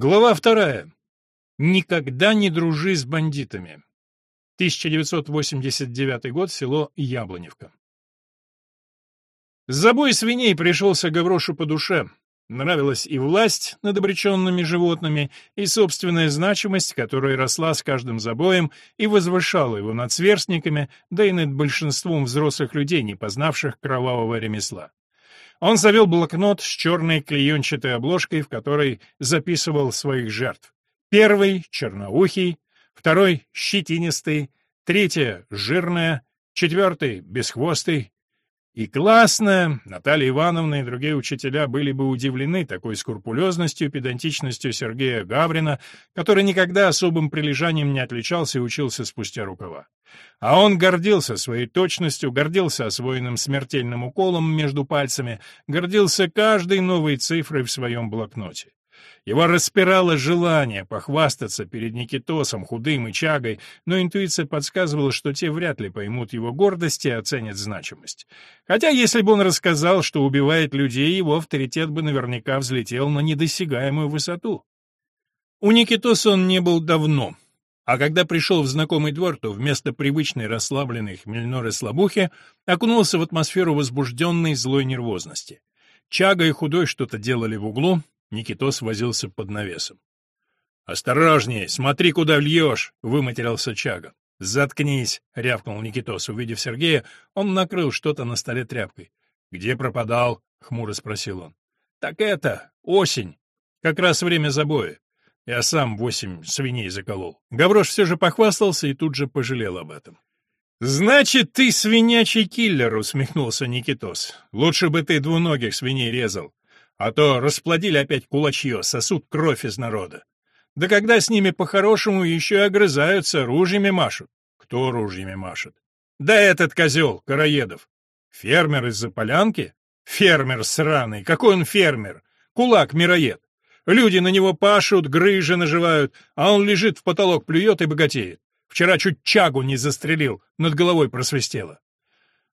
Глава вторая. Никогда не дружи с бандитами. 1989 год, село Яблоневка. Забой свиней пришелся Гаврошу по душе. Нравилась и власть над обреченными животными, и собственная значимость, которая росла с каждым забоем и возвышала его над сверстниками, да и над большинством взрослых людей, не познавших кровавого ремесла. Он завел блокнот с черной клеенчатой обложкой, в которой записывал своих жертв. Первый — черноухий, второй — щетинистый, третья — жирная, четвертый — бесхвостый, и классная, Наталья Ивановна и другие учителя были бы удивлены такой скрупулезностью и педантичностью Сергея Гаврина, который никогда особым прилежанием не отличался и учился спустя рукава. А он гордился своей точностью, гордился освоенным смертельным уколом между пальцами, гордился каждой новой цифрой в своем блокноте. Его распирало желание похвастаться перед Никитосом, худым и чагой, но интуиция подсказывала, что те вряд ли поймут его гордости и оценят значимость. Хотя если бы он рассказал, что убивает людей, его авторитет бы наверняка взлетел на недосягаемую высоту. У Никитоса он не был давно, а когда пришел в знакомый двор, то вместо привычной расслабленной хмельной слабухи окунулся в атмосферу возбужденной злой нервозности. Чага и худой что-то делали в углу, Никитос возился под навесом. «Осторожней, смотри, куда льешь!» — выматерился Чага. «Заткнись!» — рявкнул Никитос. Увидев Сергея, он накрыл что-то на столе тряпкой. «Где пропадал?» — хмуро спросил он. «Так это, осень. Как раз время забоя. Я сам восемь свиней заколол». Гаврош все же похвастался и тут же пожалел об этом. «Значит, ты свинячий киллер!» — усмехнулся Никитос. «Лучше бы ты двуногих свиней резал. А то расплодили опять кулачье, сосут кровь из народа. Да когда с ними по-хорошему еще и огрызаются, ружьями машут. Кто ружьями машет? Да этот козел, Караедов. Фермер из-за полянки? Фермер сраный. Какой он фермер? Кулак-мироед. Люди на него пашут, грыжи наживают, а он лежит в потолок, плюет и богатеет. Вчера чуть чагу не застрелил, над головой просвистело.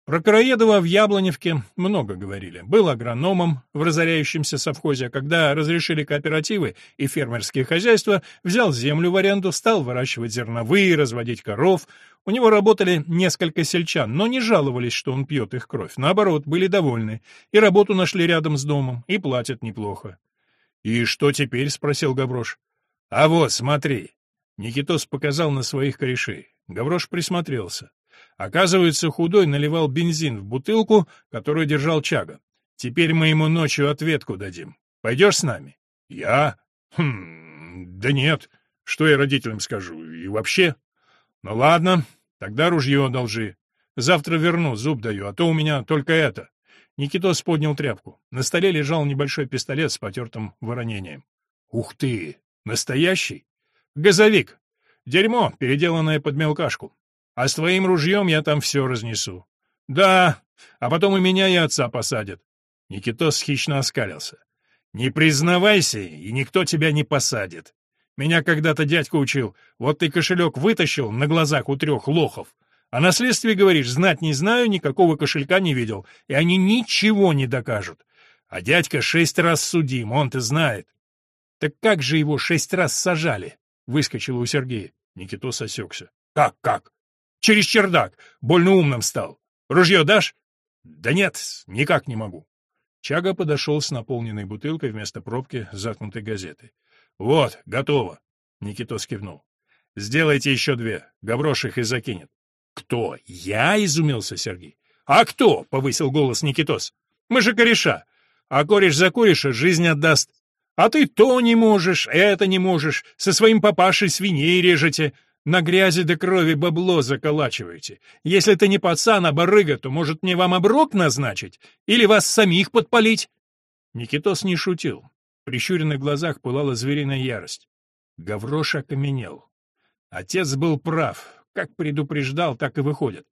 Про Караедова в Яблоневке много говорили. Был агрономом в разоряющемся совхозе, а когда разрешили кооперативы и фермерские хозяйства, взял землю в аренду, стал выращивать зерновые, разводить коров. У него работали несколько сельчан, но не жаловались, что он пьет их кровь. Наоборот, были довольны. И работу нашли рядом с домом, и платят неплохо. «И что теперь?» — спросил Гаврош. «А вот, смотри». Никитос показал на своих корешей. Гаврош присмотрелся. Оказывается, худой наливал бензин в бутылку, которую держал Чага. Теперь мы ему ночью ответку дадим. Пойдешь с нами? Я? Хм, да нет. Что я родителям скажу? И вообще? Ну ладно, тогда ружье одолжи. Завтра верну, зуб даю, а то у меня только это. Никитос поднял тряпку. На столе лежал небольшой пистолет с потертым воронением. Ух ты! Настоящий? Газовик. Дерьмо, переделанное под мелкашку. А с твоим ружьем я там все разнесу. Да, а потом и меня, и отца посадят. Никитос хищно оскалился. Не признавайся, и никто тебя не посадит. Меня когда-то дядька учил, вот ты кошелек вытащил на глазах у трех лохов, а на следствии говоришь, знать не знаю, никакого кошелька не видел, и они ничего не докажут. А дядька шесть раз судим, он-то знает. Так как же его шесть раз сажали? Выскочил у Сергея. Никитос осекся. Как, как? Через чердак. Больно умным стал. Ружье дашь? Да нет, никак не могу. Чага подошел с наполненной бутылкой вместо пробки заткнутой газеты. Вот, готово. Никитос кивнул. Сделайте еще две. Гаврош их и закинет. Кто? Я? Изумился Сергей. А кто? Повысил голос Никитос. Мы же кореша. А кореш за кореша жизнь отдаст. А ты то не можешь, это не можешь, со своим папашей свиней режете. На грязи до крови бабло заколачиваете. Если ты не пацан, а барыга, то, может, мне вам оброк назначить? Или вас самих подпалить?» Никитос не шутил. В прищуренных глазах пылала звериная ярость. Гаврош окаменел. Отец был прав. Как предупреждал, так и выходит.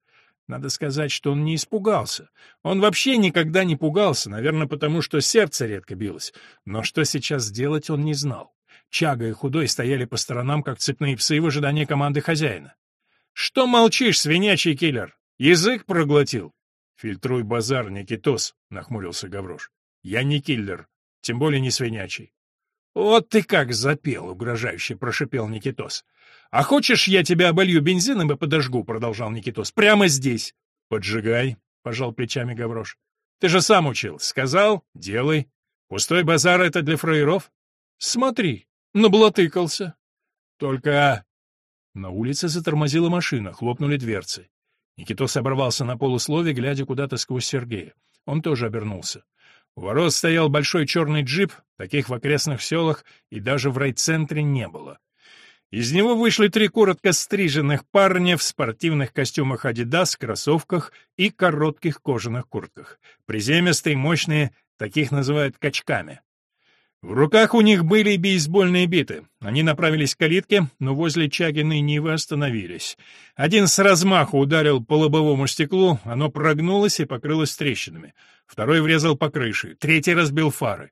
Надо сказать, что он не испугался. Он вообще никогда не пугался, наверное, потому что сердце редко билось. Но что сейчас сделать, он не знал. Чага и Худой стояли по сторонам, как цепные псы в ожидании команды хозяина. «Что молчишь, свинячий киллер? Язык проглотил?» «Фильтруй базар, Никитос», — нахмурился Гаврош. «Я не киллер, тем более не свинячий». «Вот ты как запел!» — угрожающе прошипел Никитос. «А хочешь, я тебя оболью бензином и подожгу?» — продолжал Никитос. «Прямо здесь!» «Поджигай!» — пожал плечами Гаврош. «Ты же сам учил. Сказал — делай. Пустой базар — это для фраеров?» «Смотри, наблатыкался!» «Только...» На улице затормозила машина, хлопнули дверцы. Никитос оборвался на полуслове, глядя куда-то сквозь Сергея. Он тоже обернулся. У ворот стоял большой черный джип, таких в окрестных селах и даже в райцентре не было. Из него вышли три коротко стриженных парня в спортивных костюмах «Адидас», кроссовках и коротких кожаных куртках. Приземистые, мощные, таких называют качками. В руках у них были бейсбольные биты. Они направились к калитке, но возле Чагиной Нивы остановились. Один с размаху ударил по лобовому стеклу, оно прогнулось и покрылось трещинами. Второй врезал по крыше, третий разбил фары.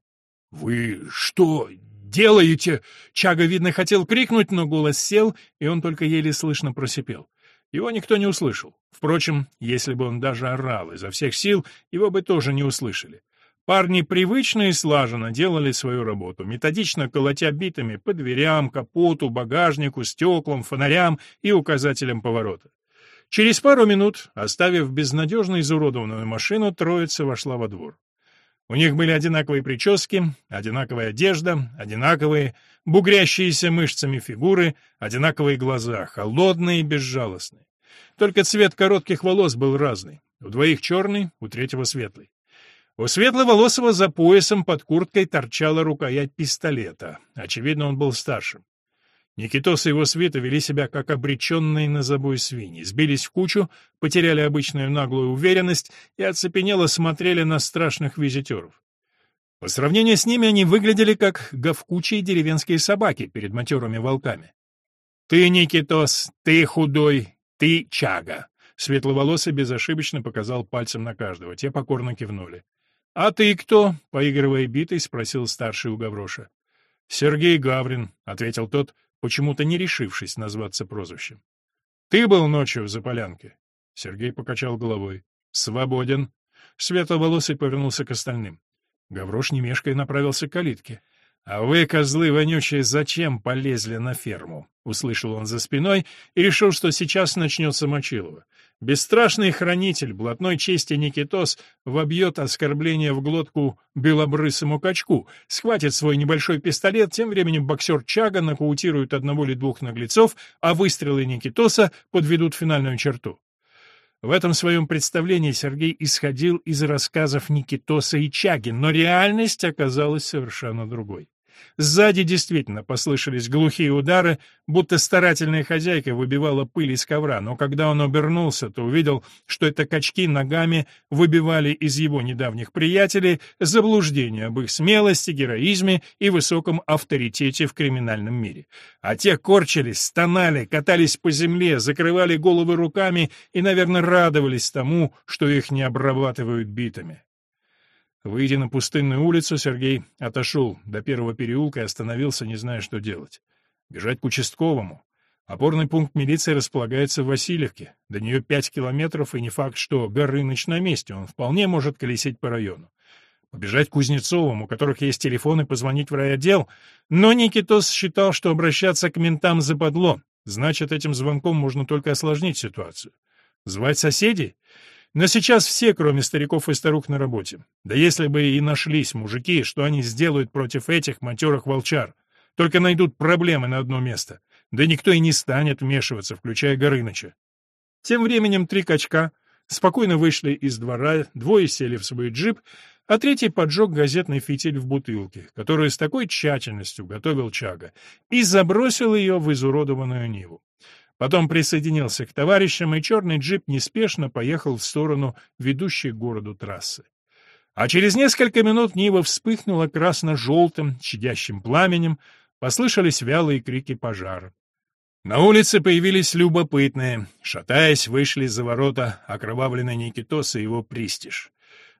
«Вы что делаете?» Чага, видно, хотел крикнуть, но голос сел, и он только еле слышно просипел. Его никто не услышал. Впрочем, если бы он даже орал изо всех сил, его бы тоже не услышали. Парни привычно и слаженно делали свою работу, методично колотя битами по дверям, капоту, багажнику, стеклам, фонарям и указателям поворота. Через пару минут, оставив безнадежно изуродованную машину, троица вошла во двор. У них были одинаковые прически, одинаковая одежда, одинаковые, бугрящиеся мышцами фигуры, одинаковые глаза, холодные и безжалостные. Только цвет коротких волос был разный. У двоих черный, у третьего светлый. У Светловолосого за поясом под курткой торчала рукоять пистолета. Очевидно, он был старшим. Никитос и его свита вели себя как обреченные на забой свиньи, сбились в кучу, потеряли обычную наглую уверенность и оцепенело смотрели на страшных визитеров. По сравнению с ними они выглядели как говкучие деревенские собаки перед матерыми волками. «Ты, Никитос, ты худой, ты чага!» Светловолосый безошибочно показал пальцем на каждого, те покорно кивнули. «А ты кто?» — поигрывая битой, спросил старший у Гавроша. «Сергей Гаврин», — ответил тот, почему-то не решившись назваться прозвищем. «Ты был ночью в Заполянке?» Сергей покачал головой. «Свободен». Светловолосый повернулся к остальным. Гаврош немешкой направился к калитке. «А вы, козлы вонючие, зачем полезли на ферму?» — услышал он за спиной и решил, что сейчас начнется Мочилово. Бесстрашный хранитель блатной чести Никитос вобьет оскорбление в глотку белобрысому качку, схватит свой небольшой пистолет, тем временем боксер Чага нокаутирует одного или двух наглецов, а выстрелы Никитоса подведут финальную черту. В этом своем представлении Сергей исходил из рассказов Никитоса и Чаги, но реальность оказалась совершенно другой. Сзади действительно послышались глухие удары, будто старательная хозяйка выбивала пыль из ковра, но когда он обернулся, то увидел, что это качки ногами выбивали из его недавних приятелей заблуждение об их смелости, героизме и высоком авторитете в криминальном мире. А те корчились, стонали, катались по земле, закрывали головы руками и, наверное, радовались тому, что их не обрабатывают битами. Выйдя на пустынную улицу, Сергей отошел до первого переулка и остановился, не зная, что делать. Бежать к участковому. Опорный пункт милиции располагается в Васильевке. До нее пять километров, и не факт, что Горыныч на месте, он вполне может колесить по району. Побежать к Кузнецовым, у которых есть телефон, и позвонить в райотдел. Но Никитос считал, что обращаться к ментам западло. Значит, этим звонком можно только осложнить ситуацию. Звать соседей? Но сейчас все, кроме стариков и старух, на работе. Да если бы и нашлись мужики, что они сделают против этих матерых волчар? Только найдут проблемы на одно место. Да никто и не станет вмешиваться, включая Горыныча. Тем временем три качка спокойно вышли из двора, двое сели в свой джип, а третий поджег газетный фитиль в бутылке, которую с такой тщательностью готовил Чага, и забросил ее в изуродованную Ниву. Потом присоединился к товарищам, и черный джип неспешно поехал в сторону ведущей к городу трассы. А через несколько минут Нива вспыхнула красно-желтым, чадящим пламенем, послышались вялые крики пожара. На улице появились любопытные, шатаясь, вышли за ворота окровавленный Никитос и его пристиж.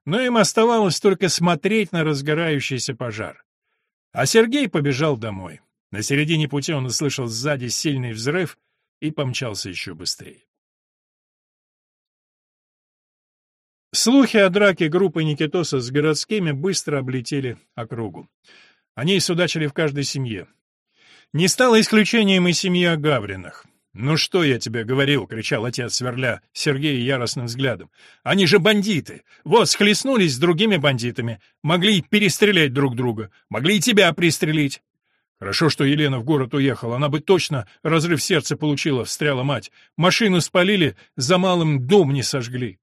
Но им оставалось только смотреть на разгорающийся пожар. А Сергей побежал домой. На середине пути он услышал сзади сильный взрыв и помчался еще быстрее. Слухи о драке группы Никитоса с городскими быстро облетели округу. Они судачили в каждой семье. Не стало исключением и семья Гавриных. «Ну что я тебе говорил?» — кричал отец, сверля Сергея яростным взглядом. «Они же бандиты! Вот, схлестнулись с другими бандитами. Могли перестрелять друг друга. Могли и тебя пристрелить. Хорошо, что Елена в город уехала, она бы точно разрыв сердца получила, встряла мать. Машину спалили, за малым дом не сожгли.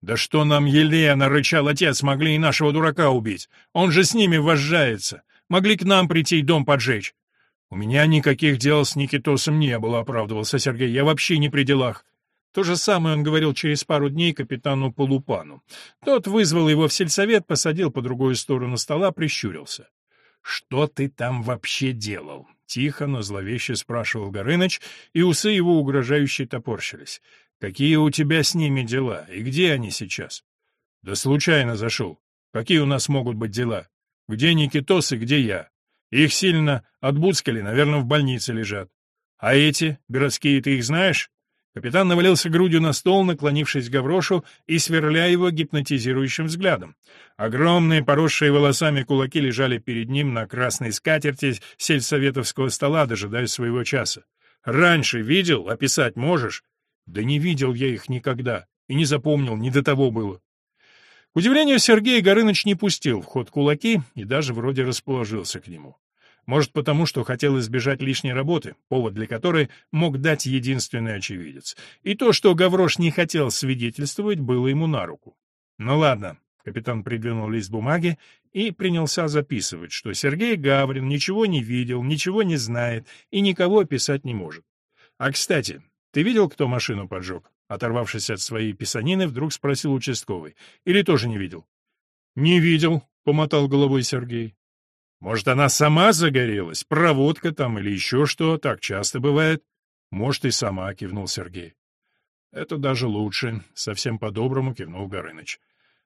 «Да что нам, Елена!» — рычал отец, могли и нашего дурака убить. Он же с ними вожжается. Могли к нам прийти и дом поджечь. «У меня никаких дел с Никитосом не было», — оправдывался Сергей. «Я вообще не при делах». То же самое он говорил через пару дней капитану Полупану. Тот вызвал его в сельсовет, посадил по другую сторону стола, прищурился. «Что ты там вообще делал?» — тихо, но зловеще спрашивал Горыныч, и усы его угрожающе топорщились. «Какие у тебя с ними дела, и где они сейчас?» «Да случайно зашел. Какие у нас могут быть дела? Где Никитос и где я? Их сильно отбуцкали, наверное, в больнице лежат. А эти, городские, ты их знаешь?» Капитан навалился грудью на стол, наклонившись к Гаврошу и сверля его гипнотизирующим взглядом. Огромные, поросшие волосами кулаки лежали перед ним на красной скатерти сельсоветовского стола, дожидаясь своего часа. «Раньше видел? Описать можешь?» «Да не видел я их никогда. И не запомнил, не до того было». К удивлению, Сергей Горыныч не пустил в ход кулаки и даже вроде расположился к нему. Может, потому что хотел избежать лишней работы, повод для которой мог дать единственный очевидец. И то, что Гаврош не хотел свидетельствовать, было ему на руку. Ну ладно, капитан придвинул лист бумаги и принялся записывать, что Сергей Гаврин ничего не видел, ничего не знает и никого описать не может. А, кстати, ты видел, кто машину поджег? Оторвавшись от своей писанины, вдруг спросил участковый. Или тоже не видел? Не видел, помотал головой Сергей. Может, она сама загорелась, проводка там или еще что, так часто бывает. Может, и сама, кивнул Сергей. Это даже лучше, совсем по-доброму кивнул Горыныч.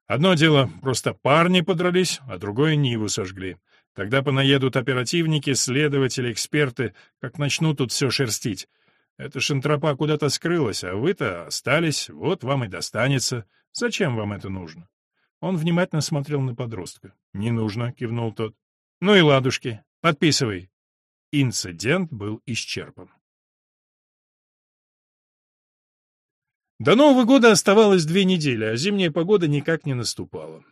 Одно дело, просто парни подрались, а другое Ниву сожгли. Тогда понаедут оперативники, следователи, эксперты, как начнут тут все шерстить. Эта шантропа куда-то скрылась, а вы-то остались, вот вам и достанется. Зачем вам это нужно? Он внимательно смотрел на подростка. «Не нужно», — кивнул тот. Ну и ладушки. Подписывай. Инцидент был исчерпан. До Нового года оставалось две недели, а зимняя погода никак не наступала.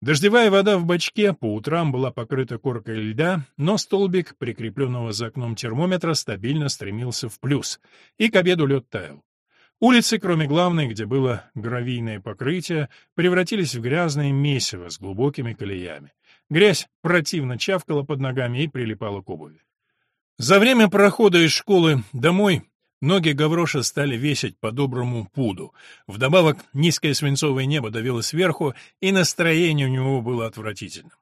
Дождевая вода в бачке по утрам была покрыта коркой льда, но столбик, прикрепленного за окном термометра, стабильно стремился в плюс, и к обеду лед таял. Улицы, кроме главной, где было гравийное покрытие, превратились в грязное месиво с глубокими колеями. Грязь противно чавкала под ногами и прилипала к обуви. За время прохода из школы домой ноги Гавроша стали весить по доброму пуду. Вдобавок низкое свинцовое небо давило сверху, и настроение у него было отвратительным.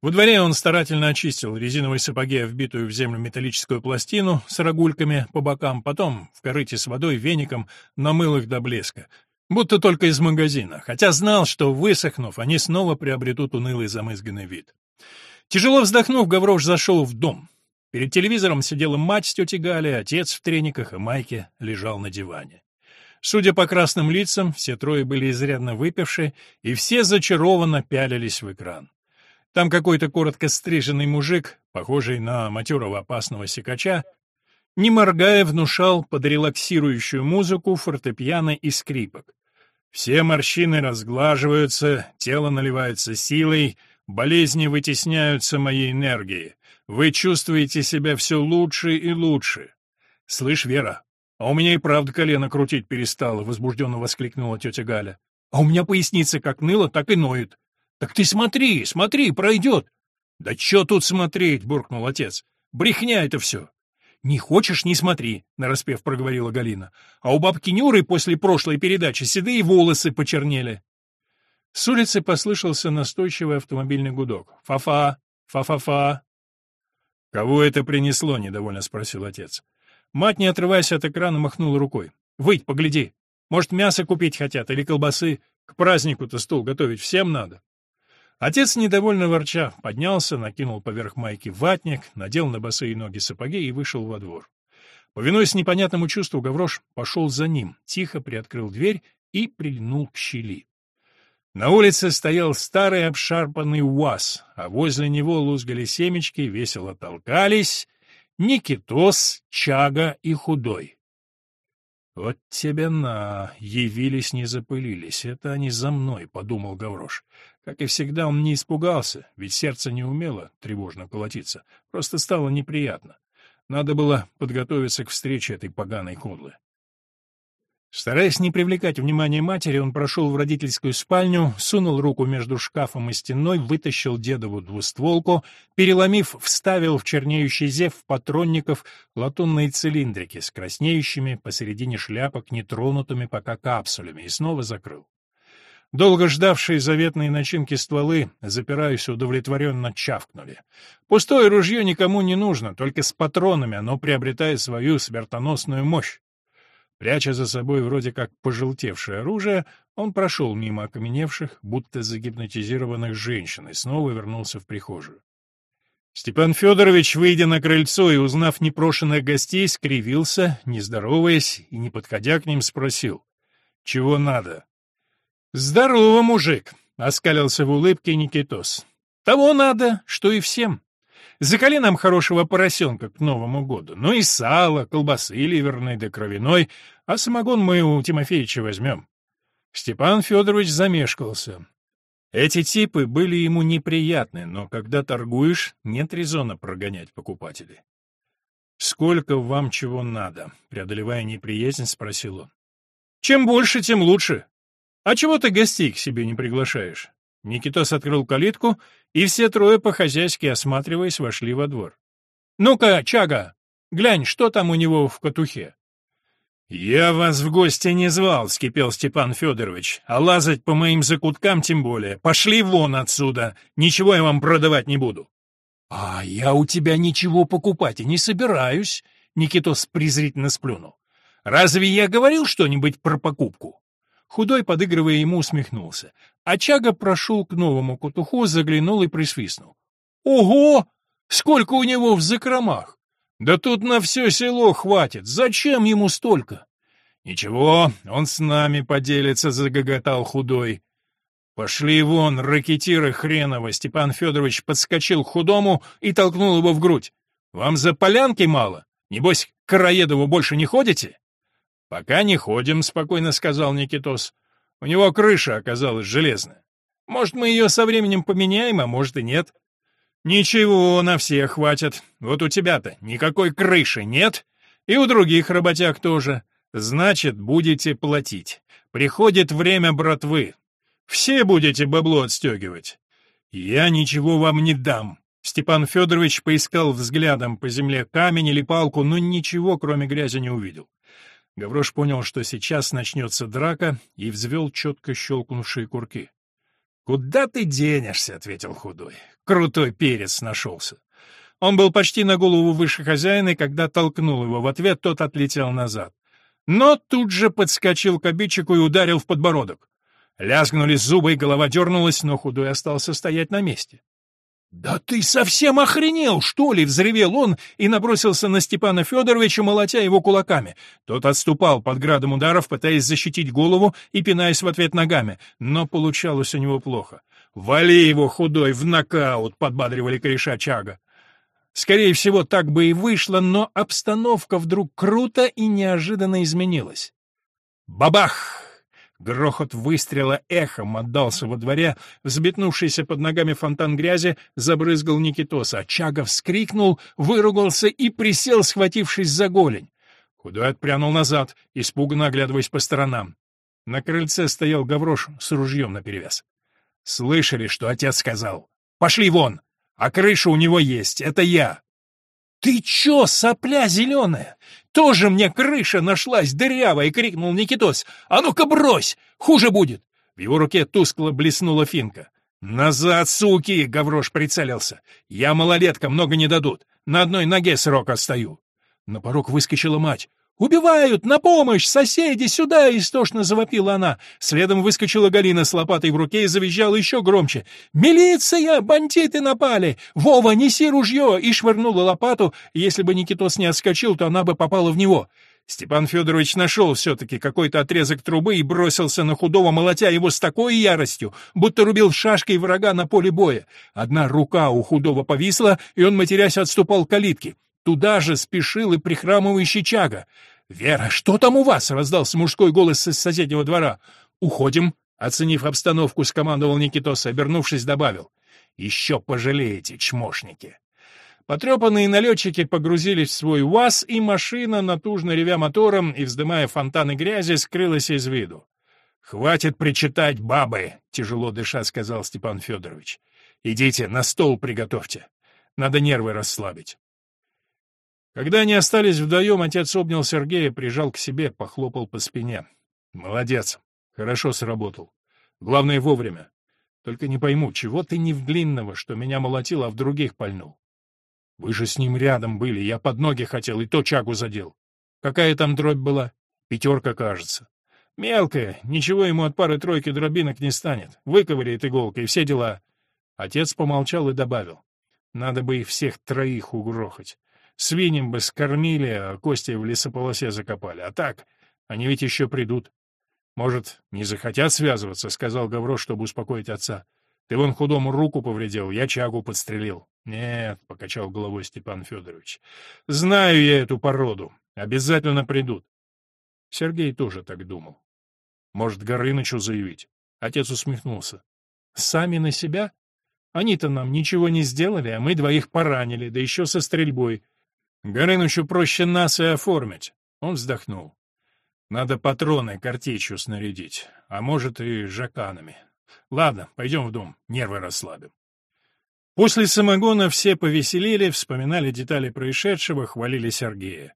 Во дворе он старательно очистил резиновые сапоги, вбитую в землю металлическую пластину с рогульками по бокам, потом в корыте с водой веником намыл их до блеска, Будто только из магазина, хотя знал, что, высохнув, они снова приобретут унылый замызганный вид. Тяжело вздохнув, Гаврош зашел в дом. Перед телевизором сидела мать с тетей Галей, отец в трениках и майке лежал на диване. Судя по красным лицам, все трое были изрядно выпившие, и все зачарованно пялились в экран. Там какой-то коротко стриженный мужик, похожий на матерого опасного секача, не моргая, внушал под релаксирующую музыку фортепиано и скрипок. Все морщины разглаживаются, тело наливается силой, болезни вытесняются моей энергией. Вы чувствуете себя все лучше и лучше. Слышь, Вера, а у меня и правда колено крутить перестало, возбужденно воскликнула тетя Галя. А у меня поясница как ныла, так и ноет. Так ты смотри, смотри, пройдет. Да что тут смотреть, буркнул отец. Брехня это все. «Не хочешь — не смотри», — нараспев проговорила Галина. «А у бабки Нюры после прошлой передачи седые волосы почернели». С улицы послышался настойчивый автомобильный гудок. «Фа-фа! Фа-фа-фа!» «Кого это принесло?» — недовольно спросил отец. Мать, не отрываясь от экрана, махнула рукой. «Выйдь, погляди. Может, мясо купить хотят или колбасы? К празднику-то стол готовить всем надо». Отец, недовольно ворча, поднялся, накинул поверх майки ватник, надел на босые ноги сапоги и вышел во двор. Повинуясь непонятному чувству, Гаврош пошел за ним, тихо приоткрыл дверь и прильнул к щели. На улице стоял старый обшарпанный УАЗ, а возле него лузгали семечки, весело толкались Никитос, Чага и Худой. «Вот тебе на, явились, не запылились, это они за мной», — подумал Гаврош. Как и всегда, он не испугался, ведь сердце не умело тревожно колотиться, просто стало неприятно. Надо было подготовиться к встрече этой поганой кудлы. Стараясь не привлекать внимания матери, он прошел в родительскую спальню, сунул руку между шкафом и стеной, вытащил дедову двустволку, переломив, вставил в чернеющий зев патронников латунные цилиндрики с краснеющими посередине шляпок нетронутыми пока капсулями и снова закрыл. Долго ждавшие заветные начинки стволы, запираясь, удовлетворенно чавкнули. Пустое ружье никому не нужно, только с патронами оно приобретает свою смертоносную мощь. Пряча за собой вроде как пожелтевшее оружие, он прошел мимо окаменевших, будто загипнотизированных женщин, и снова вернулся в прихожую. Степан Федорович, выйдя на крыльцо и узнав непрошенных гостей, скривился, не здороваясь и, не подходя к ним, спросил, «Чего надо?» «Здорово, мужик!» — оскалился в улыбке Никитос. «Того надо, что и всем. Закали нам хорошего поросенка к Новому году. Ну и сало, колбасы ливерной да кровяной, а самогон мы у Тимофеевича возьмем. Степан Федорович замешкался. Эти типы были ему неприятны, но когда торгуешь, нет резона прогонять покупателей. «Сколько вам чего надо?» — преодолевая неприязнь, спросил он. «Чем больше, тем лучше. А чего ты гостей к себе не приглашаешь? Никитос открыл калитку, и все трое по-хозяйски осматриваясь вошли во двор. «Ну-ка, Чага, глянь, что там у него в катухе?» «Я вас в гости не звал», — скипел Степан Федорович, «а лазать по моим закуткам тем более. Пошли вон отсюда, ничего я вам продавать не буду». «А я у тебя ничего покупать и не собираюсь», — Никитос презрительно сплюнул. «Разве я говорил что-нибудь про покупку?» Худой, подыгрывая ему, усмехнулся. А Чага прошел к новому кутуху, заглянул и присвистнул. «Ого! Сколько у него в закромах! Да тут на все село хватит! Зачем ему столько?» «Ничего, он с нами поделится», — загоготал Худой. «Пошли вон, ракетиры хреново!» Степан Федорович подскочил к Худому и толкнул его в грудь. «Вам за полянки мало? Небось, к Караедову больше не ходите?» «Пока не ходим», — спокойно сказал Никитос. «У него крыша оказалась железная. Может, мы ее со временем поменяем, а может и нет». «Ничего, на всех хватит. Вот у тебя-то никакой крыши нет, и у других работяг тоже. Значит, будете платить. Приходит время братвы. Все будете бабло отстегивать. Я ничего вам не дам». Степан Федорович поискал взглядом по земле камень или палку, но ничего, кроме грязи, не увидел. Гаврош понял, что сейчас начнется драка, и взвел четко щелкнувшие курки. «Куда ты денешься?» — ответил худой. «Крутой перец нашелся». Он был почти на голову выше хозяина, и когда толкнул его в ответ, тот отлетел назад. Но тут же подскочил к обидчику и ударил в подбородок. Лязгнули зубы, и голова дернулась, но худой остался стоять на месте. «Да ты совсем охренел, что ли?» — взревел он и набросился на Степана Федоровича, молотя его кулаками. Тот отступал под градом ударов, пытаясь защитить голову и пинаясь в ответ ногами, но получалось у него плохо. «Вали его, худой, в нокаут!» — подбадривали кореша Чага. Скорее всего, так бы и вышло, но обстановка вдруг круто и неожиданно изменилась. Бабах! Грохот выстрела эхом отдался во дворе, взметнувшийся под ногами фонтан грязи забрызгал Никитоса. Чагов вскрикнул, выругался и присел, схватившись за голень. Худой отпрянул назад, испуганно оглядываясь по сторонам. На крыльце стоял Гаврош с ружьем наперевес. «Слышали, что отец сказал? Пошли вон! А крыша у него есть, это я!» «Ты чё, сопля зеленая? Тоже мне крыша нашлась дырявая!» — крикнул Никитос. «А ну-ка брось! Хуже будет!» В его руке тускло блеснула финка. «Назад, суки!» — Гаврош прицелился. «Я малолетка, много не дадут. На одной ноге срок остаю». На порог выскочила мать. «Убивают! На помощь! Соседи, сюда!» — истошно завопила она. Следом выскочила Галина с лопатой в руке и завизжала еще громче. «Милиция! Бандиты напали! Вова, неси ружье!» И швырнула лопату. Если бы Никитос не отскочил, то она бы попала в него. Степан Федорович нашел все-таки какой-то отрезок трубы и бросился на худого, молотя его с такой яростью, будто рубил шашкой врага на поле боя. Одна рука у худого повисла, и он, матерясь, отступал к калитке. Туда же спешил и прихрамывающий Чага. «Вера, что там у вас?» — раздался мужской голос из соседнего двора. «Уходим», — оценив обстановку, скомандовал Никитос, обернувшись, добавил. «Еще пожалеете, чмошники». Потрепанные налетчики погрузились в свой УАЗ, и машина, натужно ревя мотором и вздымая фонтаны грязи, скрылась из виду. «Хватит причитать, бабы!» — тяжело дыша сказал Степан Федорович. «Идите, на стол приготовьте. Надо нервы расслабить». Когда они остались вдвоем, отец обнял Сергея, прижал к себе, похлопал по спине. «Молодец. Хорошо сработал. Главное, вовремя. Только не пойму, чего ты не в длинного, что меня молотил, а в других пальнул? Вы же с ним рядом были, я под ноги хотел, и то чагу задел. Какая там дробь была? Пятерка, кажется. Мелкая, ничего ему от пары-тройки дробинок не станет. Выковыряет иголкой, все дела. Отец помолчал и добавил. Надо бы их всех троих угрохать. Свиньям бы скормили, а кости в лесополосе закопали. А так, они ведь еще придут. Может, не захотят связываться, — сказал Гавро, чтобы успокоить отца. Ты вон худому руку повредил, я чагу подстрелил. Нет, — покачал головой Степан Федорович. Знаю я эту породу. Обязательно придут. Сергей тоже так думал. Может, Горынычу заявить? Отец усмехнулся. Сами на себя? Они-то нам ничего не сделали, а мы двоих поранили, да еще со стрельбой. Горынычу проще нас и оформить. Он вздохнул. Надо патроны картечью снарядить, а может и жаканами. Ладно, пойдем в дом, нервы расслабим. После самогона все повеселели, вспоминали детали происшедшего, хвалили Сергея.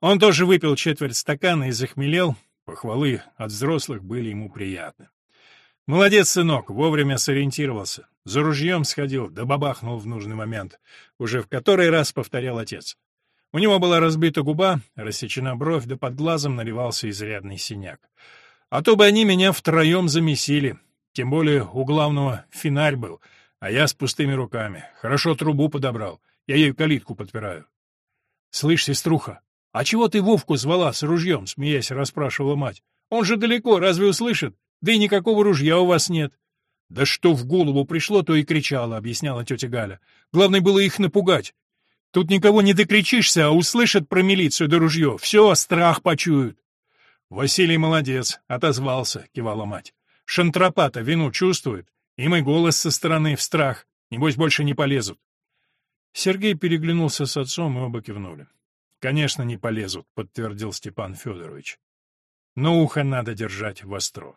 Он тоже выпил четверть стакана и захмелел, похвалы от взрослых были ему приятны. «Молодец, сынок, вовремя сориентировался. За ружьем сходил, да бабахнул в нужный момент», — уже в который раз повторял отец. У него была разбита губа, рассечена бровь, да под глазом наливался изрядный синяк. А то бы они меня втроем замесили, тем более у главного финарь был, а я с пустыми руками. Хорошо трубу подобрал. Я ею калитку подпираю. — Слышь, сеструха, а чего ты Вовку звала с ружьем? — смеясь расспрашивала мать. — Он же далеко, разве услышит? Да и никакого ружья у вас нет. — Да что в голову пришло, то и кричала, — объясняла тетя Галя. Главное было их напугать. Тут никого не докричишься, а услышат про милицию да ружье. Все, страх почуют. — Василий молодец, — отозвался, — кивала мать. Шантропата вину чувствует, им и голос со стороны в страх. Небось, больше не полезут. Сергей переглянулся с отцом, и оба кивнули. «Конечно, не полезут», — подтвердил Степан Федорович. «Но ухо надо держать востро».